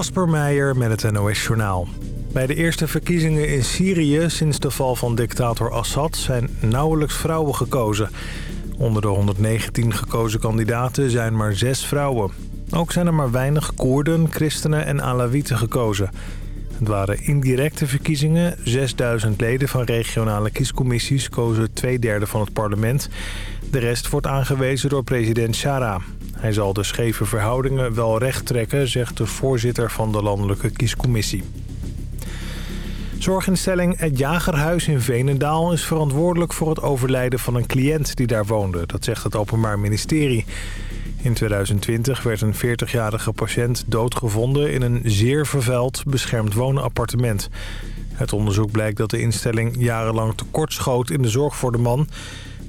Kasper Meijer met het NOS-journaal. Bij de eerste verkiezingen in Syrië sinds de val van dictator Assad zijn nauwelijks vrouwen gekozen. Onder de 119 gekozen kandidaten zijn maar zes vrouwen. Ook zijn er maar weinig Koerden, christenen en Alawieten gekozen. Het waren indirecte verkiezingen. 6000 leden van regionale kiescommissies kozen twee derde van het parlement. De rest wordt aangewezen door president Shara. Hij zal de scheve verhoudingen wel recht trekken, zegt de voorzitter van de landelijke kiescommissie. Zorginstelling Het Jagerhuis in Venendaal is verantwoordelijk voor het overlijden van een cliënt die daar woonde. Dat zegt het Openbaar Ministerie. In 2020 werd een 40-jarige patiënt doodgevonden in een zeer vervuild beschermd woonappartement. Het onderzoek blijkt dat de instelling jarenlang tekortschoot in de zorg voor de man.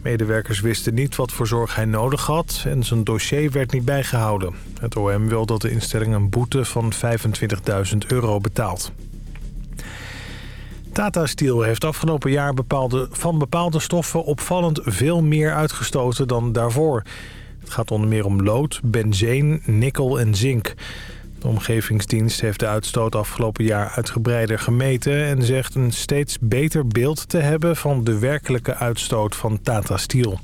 Medewerkers wisten niet wat voor zorg hij nodig had en zijn dossier werd niet bijgehouden. Het OM wil dat de instelling een boete van 25.000 euro betaalt. Tata Steel heeft afgelopen jaar bepaalde, van bepaalde stoffen opvallend veel meer uitgestoten dan daarvoor. Het gaat onder meer om lood, benzeen, nikkel en zink. De omgevingsdienst heeft de uitstoot afgelopen jaar uitgebreider gemeten... en zegt een steeds beter beeld te hebben van de werkelijke uitstoot van Tata Steel.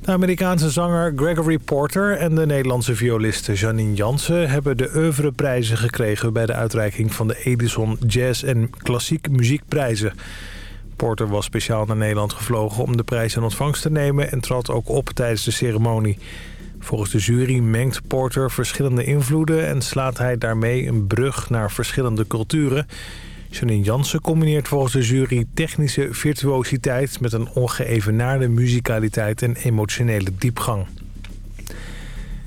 De Amerikaanse zanger Gregory Porter en de Nederlandse violiste Janine Jansen... hebben de oeuvreprijzen gekregen bij de uitreiking van de Edison Jazz en Klassiek Muziekprijzen. Porter was speciaal naar Nederland gevlogen om de prijs in ontvangst te nemen... en trad ook op tijdens de ceremonie. Volgens de jury mengt Porter verschillende invloeden... en slaat hij daarmee een brug naar verschillende culturen. Janine Jansen combineert volgens de jury technische virtuositeit... met een ongeëvenaarde muzikaliteit en emotionele diepgang.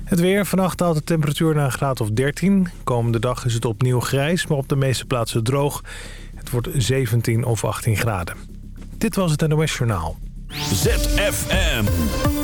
Het weer. Vannacht daalt de temperatuur naar een graad of 13. Komende dag is het opnieuw grijs, maar op de meeste plaatsen droog. Het wordt 17 of 18 graden. Dit was het NOS Journaal. ZFM.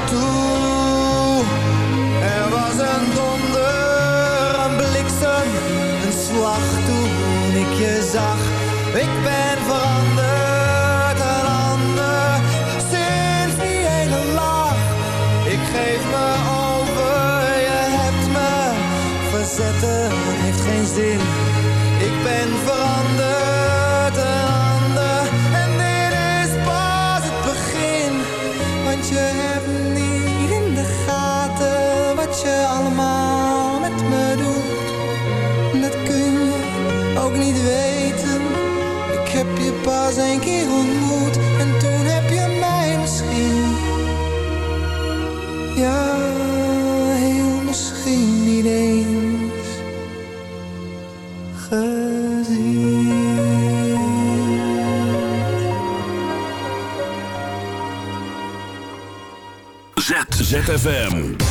zag. Ik ben veranderd, ZFM.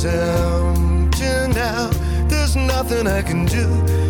is empty now. There's nothing I can do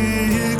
see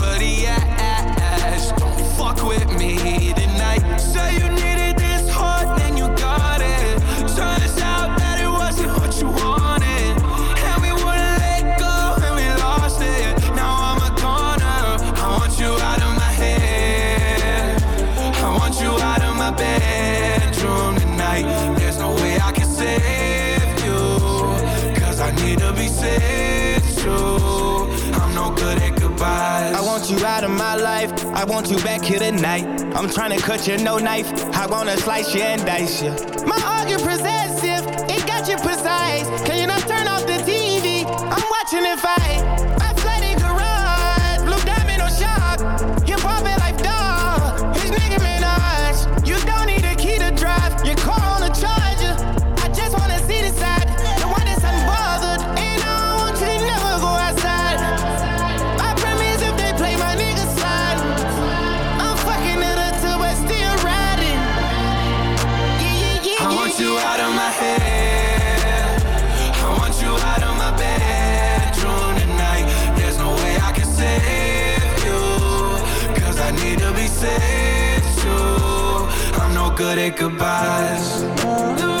need to be sexual. I'm no good at goodbyes. I want you out of my life. I want you back here tonight. I'm trying to cut you no knife. I wanna slice you and dice you. My argument presents said I'm no good at goodbyes.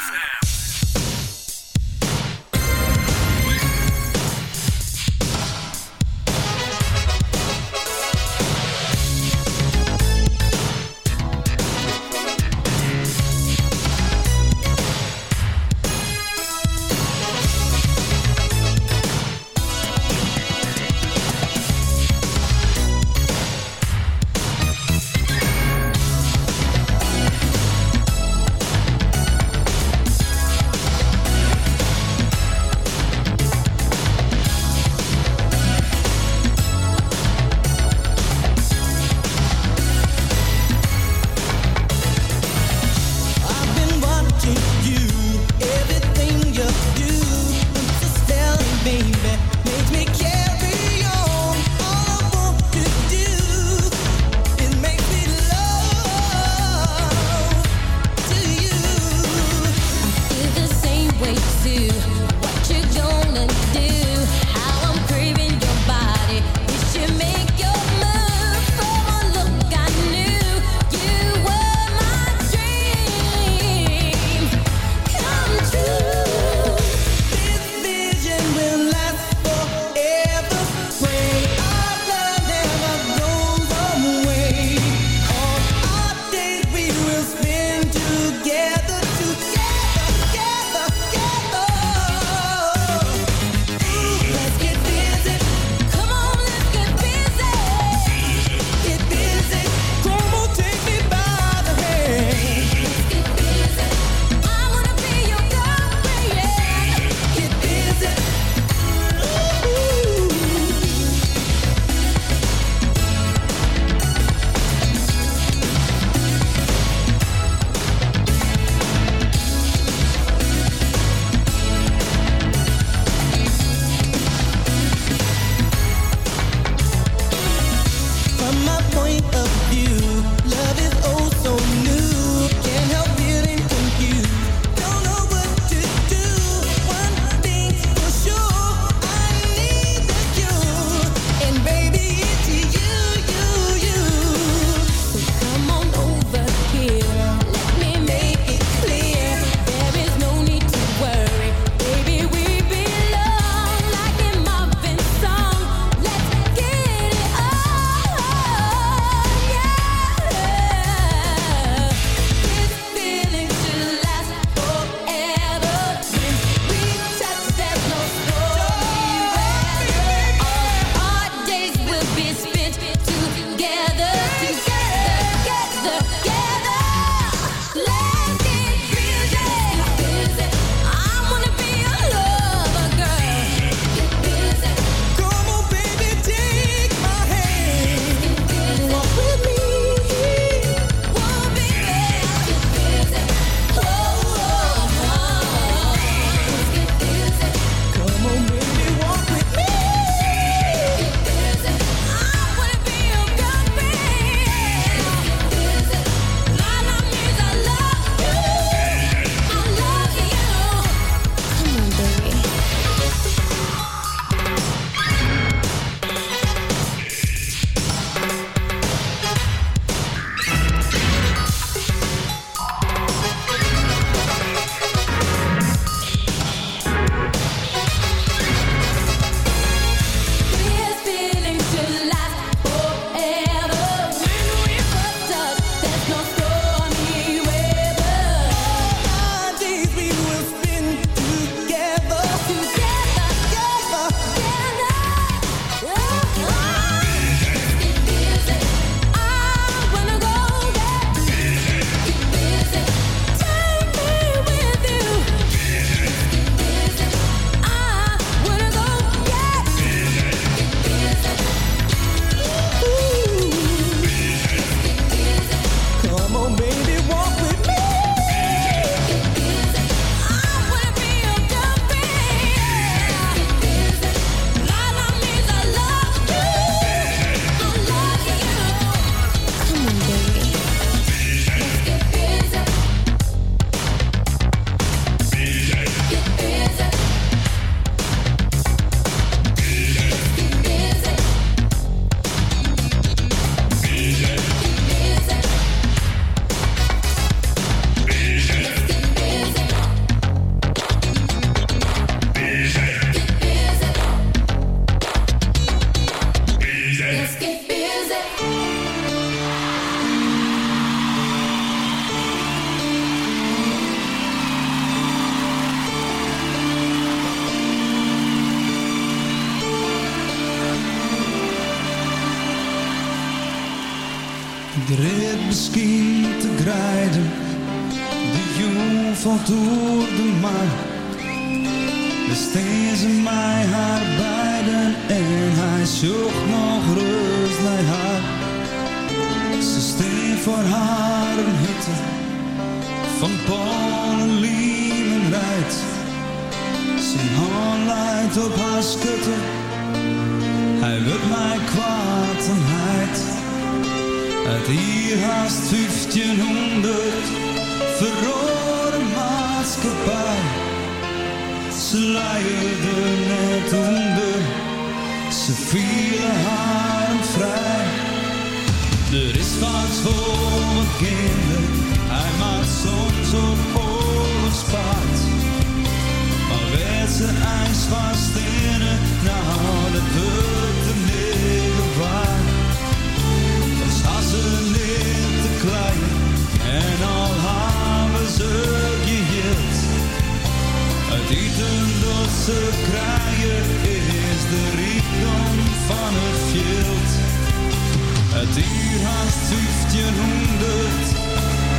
duurt haast 1500.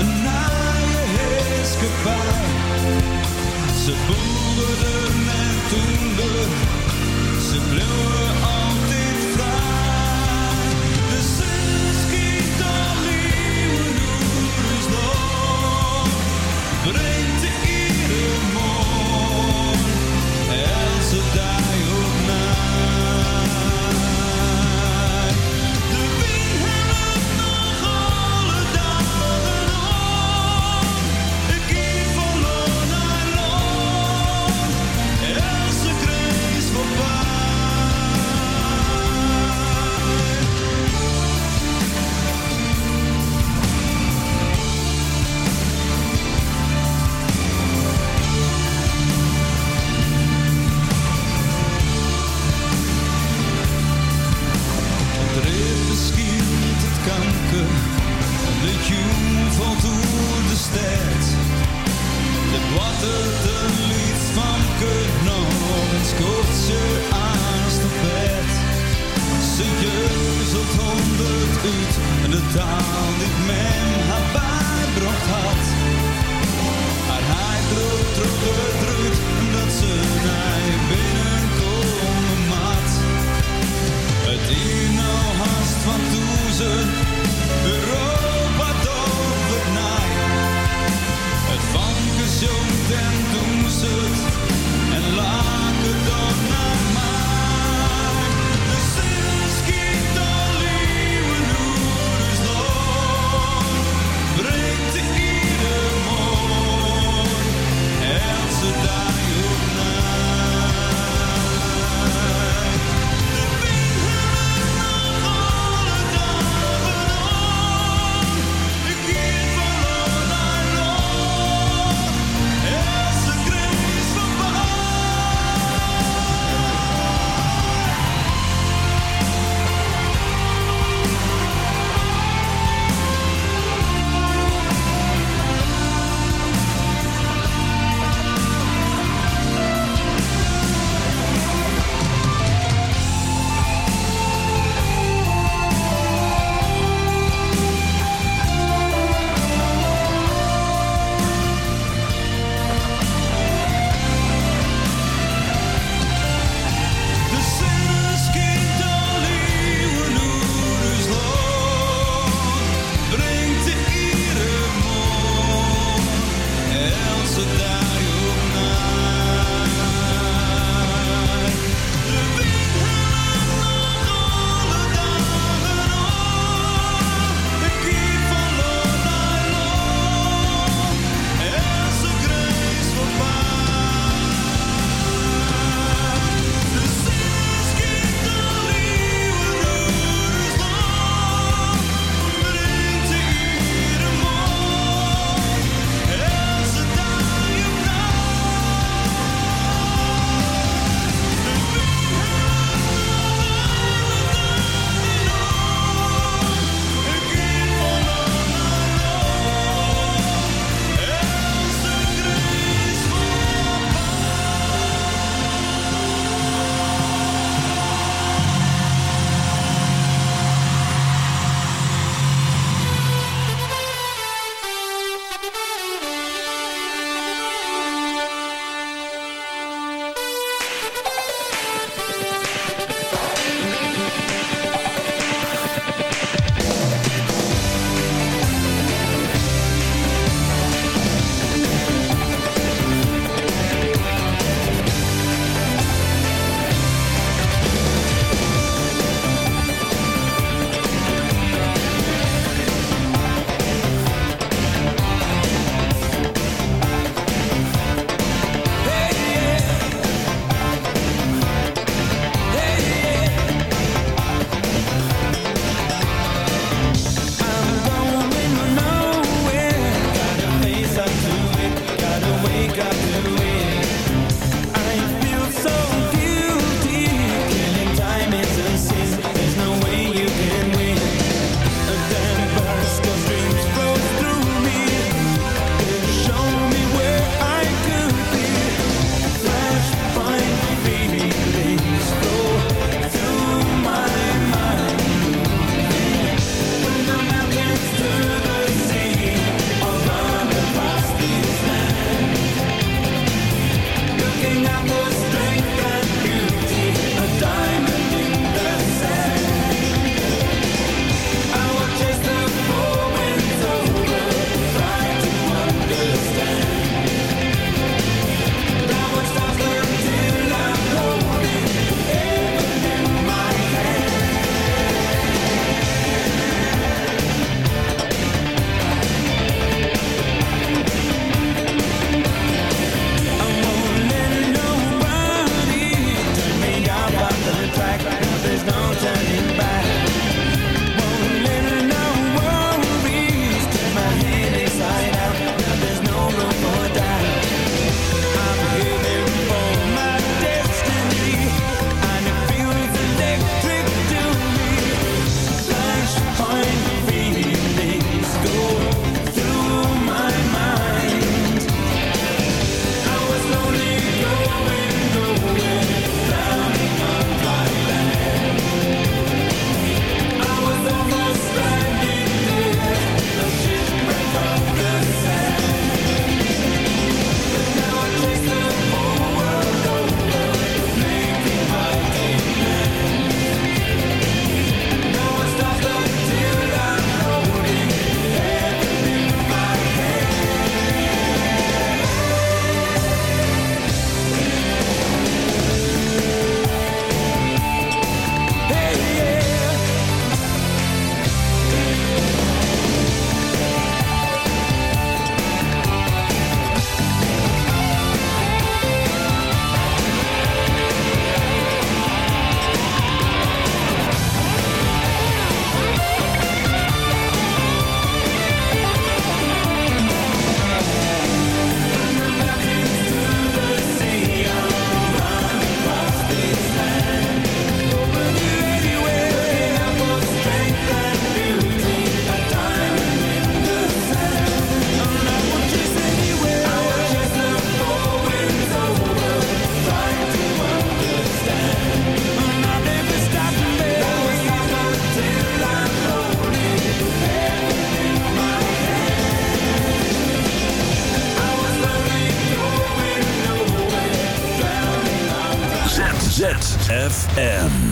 Een naaie heerskepaar. Ze boeren en toenden, ze bleven ZFM.